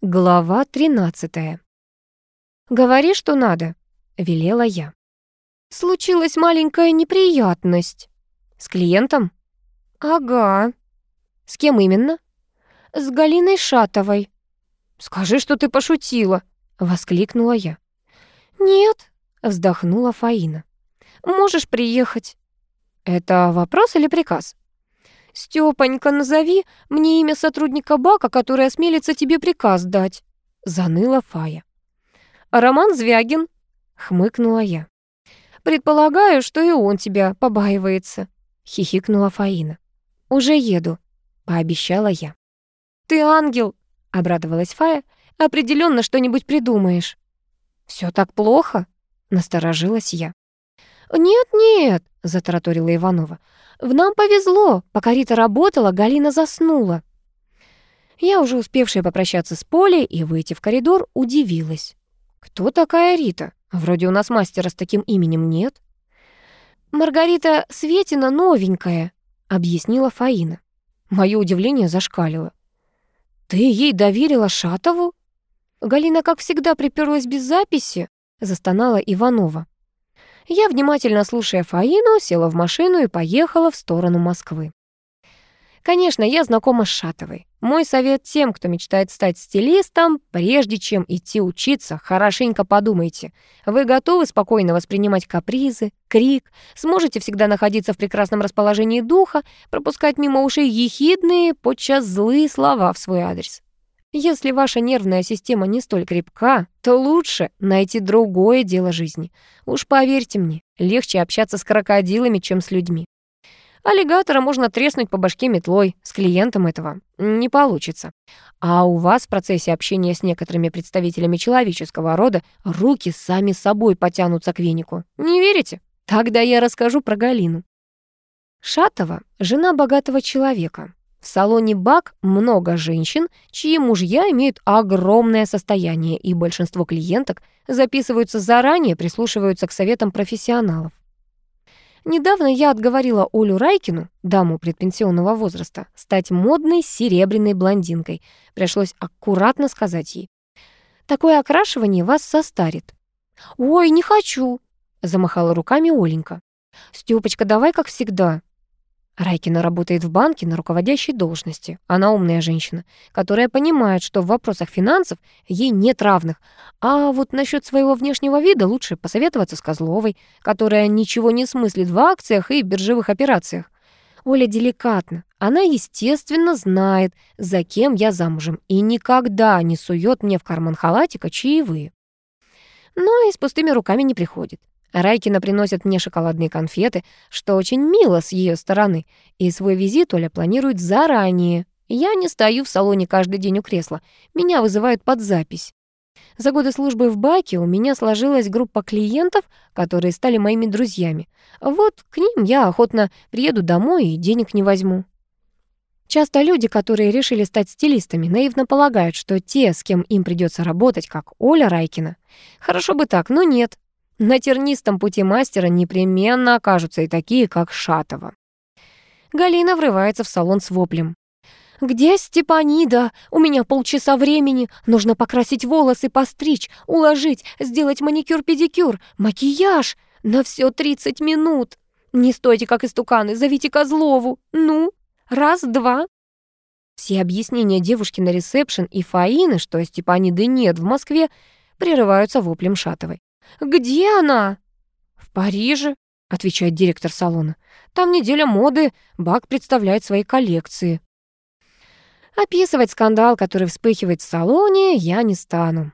Глава 13. «Говори, что надо», — велела я. «Случилась маленькая неприятность». «С клиентом?» «Ага». «С кем именно?» «С Галиной Шатовой». «Скажи, что ты пошутила», — воскликнула я. «Нет», — вздохнула Фаина. «Можешь приехать». «Это вопрос или приказ?» «Стёпанька, назови мне имя сотрудника Бака, который осмелится тебе приказ дать», — заныла Фая. «Роман Звягин», — хмыкнула я. «Предполагаю, что и он тебя побаивается», — хихикнула Фаина. «Уже еду», — пообещала я. «Ты ангел», — обрадовалась Фая. «Определенно что-нибудь придумаешь». «Всё так плохо?» — насторожилась я. «Нет-нет», — затараторила Иванова. «В нам повезло. Пока Рита работала, Галина заснула». Я, уже успевшая попрощаться с Полей и выйти в коридор, удивилась. «Кто такая Рита? Вроде у нас мастера с таким именем нет». «Маргарита Светина новенькая», — объяснила Фаина. Моё удивление зашкалило. «Ты ей доверила Шатову?» Галина, как всегда, приперлась без записи, застонала Иванова. Я, внимательно слушая Фаину, села в машину и поехала в сторону Москвы. Конечно, я знакома с Шатовой. Мой совет тем, кто мечтает стать стилистом, прежде чем идти учиться, хорошенько подумайте. Вы готовы спокойно воспринимать капризы, крик, сможете всегда находиться в прекрасном расположении духа, пропускать мимо ушей ехидные, подчас злые слова в свой адрес. Если ваша нервная система не столь крепка, то лучше найти другое дело жизни. Уж поверьте мне, легче общаться с крокодилами, чем с людьми. Аллигатора можно треснуть по башке метлой, с клиентом этого не получится. А у вас в процессе общения с некоторыми представителями человеческого рода руки сами собой потянутся к венику. Не верите? Тогда я расскажу про Галину. Шатова — жена богатого человека, в салоне БАК много женщин, чьи мужья имеют огромное состояние, и большинство клиенток записываются заранее, прислушиваются к советам профессионалов. Недавно я отговорила Олю Райкину, даму предпенсионного возраста, стать модной серебряной блондинкой. Пришлось аккуратно сказать ей. «Такое окрашивание вас состарит». «Ой, не хочу», — замахала руками Оленька. «Стёпочка, давай как всегда», Райкина работает в банке на руководящей должности. Она умная женщина, которая понимает, что в вопросах финансов ей нет равных. А вот насчет своего внешнего вида лучше посоветоваться с Козловой, которая ничего не смыслит в акциях и биржевых операциях. Оля деликатна. Она, естественно, знает, за кем я замужем, и никогда не сует мне в карман халатика чаевые. Но и с пустыми руками не приходит. Райкина приносит мне шоколадные конфеты, что очень мило с ее стороны, и свой визит Оля планирует заранее. Я не стою в салоне каждый день у кресла, меня вызывают под запись. За годы службы в Баке у меня сложилась группа клиентов, которые стали моими друзьями. Вот к ним я охотно приеду домой и денег не возьму. Часто люди, которые решили стать стилистами, наивно полагают, что те, с кем им придется работать, как Оля Райкина. Хорошо бы так, но нет. На тернистом пути мастера непременно окажутся и такие, как Шатова. Галина врывается в салон с воплем. «Где Степанида? У меня полчаса времени. Нужно покрасить волосы, постричь, уложить, сделать маникюр-педикюр, макияж. На все 30 минут. Не стойте, как истуканы, зовите Козлову. Ну, раз, два». Все объяснения девушки на ресепшн и Фаины, что Степаниды нет в Москве, прерываются воплем Шатовой. «Где она?» «В Париже», — отвечает директор салона. «Там неделя моды, Бак представляет свои коллекции». Описывать скандал, который вспыхивает в салоне, я не стану.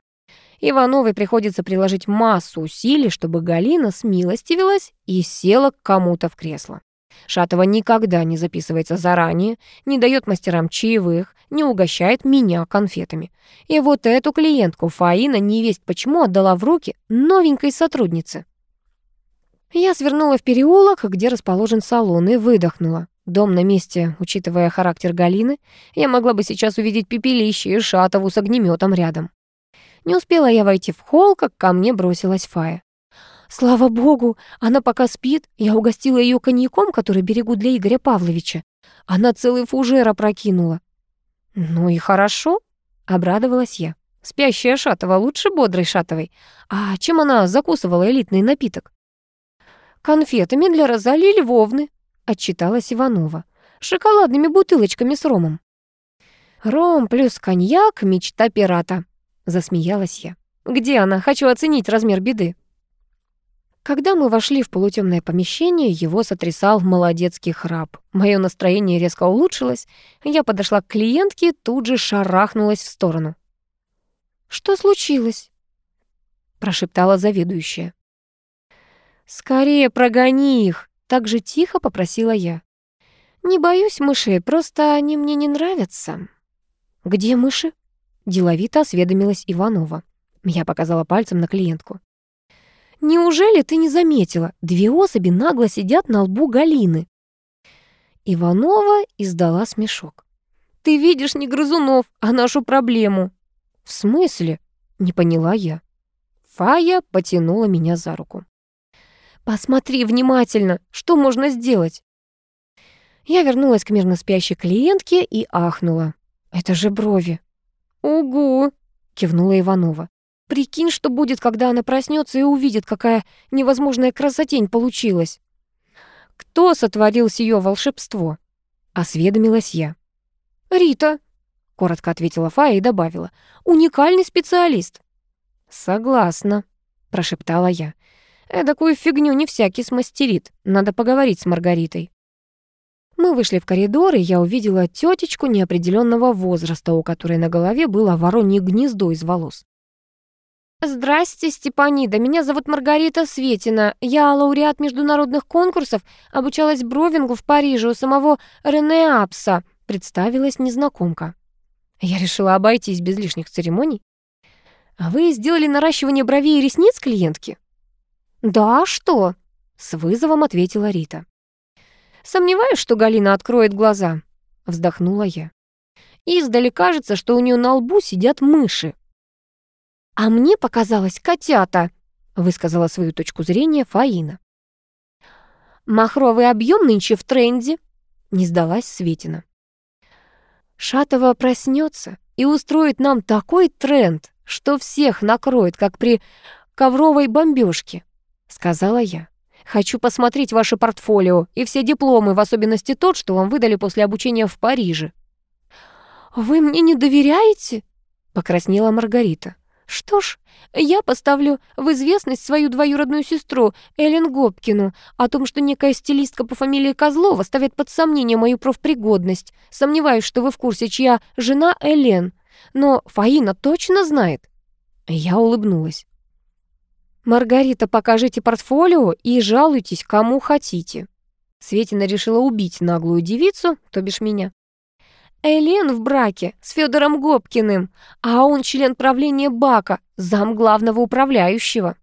Ивановой приходится приложить массу усилий, чтобы Галина смилостивилась и села к кому-то в кресло. Шатова никогда не записывается заранее, не дает мастерам чаевых, не угощает меня конфетами. И вот эту клиентку Фаина невесть почему отдала в руки новенькой сотруднице. Я свернула в переулок, где расположен салон, и выдохнула. Дом на месте, учитывая характер Галины, я могла бы сейчас увидеть пепелище и Шатову с огнеметом рядом. Не успела я войти в холл, как ко мне бросилась Фая. Слава богу, она пока спит. Я угостила ее коньяком, который берегу для Игоря Павловича. Она целый фужер опрокинула. Ну и хорошо, Обрадовалась я. Спящая Шатова лучше бодрой Шатовой. А чем она закусывала элитный напиток? «Конфетами для Розалии Львовны», — отчиталась Иванова. «Шоколадными бутылочками с ромом». «Ром плюс коньяк — мечта пирата», — засмеялась я. «Где она? Хочу оценить размер беды». Когда мы вошли в полутемное помещение, его сотрясал молодецкий храп. Мое настроение резко улучшилось. Я подошла к клиентке, тут же шарахнулась в сторону. «Что случилось?» — прошептала заведующая. «Скорее прогони их!» — так же тихо попросила я. «Не боюсь мышей, просто они мне не нравятся». «Где мыши?» — деловито осведомилась Иванова. Я показала пальцем на клиентку. Неужели ты не заметила? Две особи нагло сидят на лбу Галины. Иванова издала смешок. Ты видишь не грызунов, а нашу проблему. В смысле? Не поняла я. Фая потянула меня за руку. Посмотри внимательно, что можно сделать? Я вернулась к мирно спящей клиентке и ахнула. Это же брови. «Угу!» — кивнула Иванова. Прикинь, что будет, когда она проснется и увидит, какая невозможная красотень получилась. Кто сотворил сие волшебство? Осведомилась я. Рита, коротко ответила Фая и добавила. Уникальный специалист. Согласна, прошептала я. Эдакую фигню не всякий смастерит. Надо поговорить с Маргаритой. Мы вышли в коридор, и я увидела тетечку неопределенного возраста, у которой на голове было воронье гнездо из волос. «Здрасте, Степанида. Меня зовут Маргарита Светина. Я лауреат международных конкурсов, обучалась бровингу в Париже у самого Рене Апса», — представилась незнакомка. Я решила обойтись без лишних церемоний. «А вы сделали наращивание бровей и ресниц клиентки?» «Да, а что?» — с вызовом ответила Рита. «Сомневаюсь, что Галина откроет глаза», — вздохнула я. «Издали кажется, что у нее на лбу сидят мыши». «А мне показалось котята», — высказала свою точку зрения Фаина. «Махровый объем нынче в тренде», — не сдалась Светина. «Шатова проснется и устроит нам такой тренд, что всех накроет, как при ковровой бомбёжке», — сказала я. «Хочу посмотреть ваше портфолио и все дипломы, в особенности тот, что вам выдали после обучения в Париже». «Вы мне не доверяете?» — покраснела Маргарита. Что ж, я поставлю в известность свою двоюродную сестру Эллен Гопкину о том, что некая стилистка по фамилии Козлова ставит под сомнение мою профпригодность. Сомневаюсь, что вы в курсе, чья жена Элен. Но Фаина точно знает. Я улыбнулась. «Маргарита, покажите портфолио и жалуйтесь, кому хотите». Светина решила убить наглую девицу, то бишь меня. Элен в браке с Федором Гопкиным, а он член правления Бака, зам главного управляющего.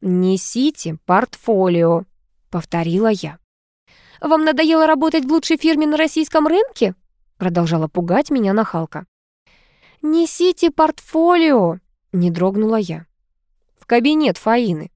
«Несите портфолио», — повторила я. «Вам надоело работать в лучшей фирме на российском рынке?» — продолжала пугать меня нахалка. «Несите портфолио», — не дрогнула я. «В кабинет Фаины»,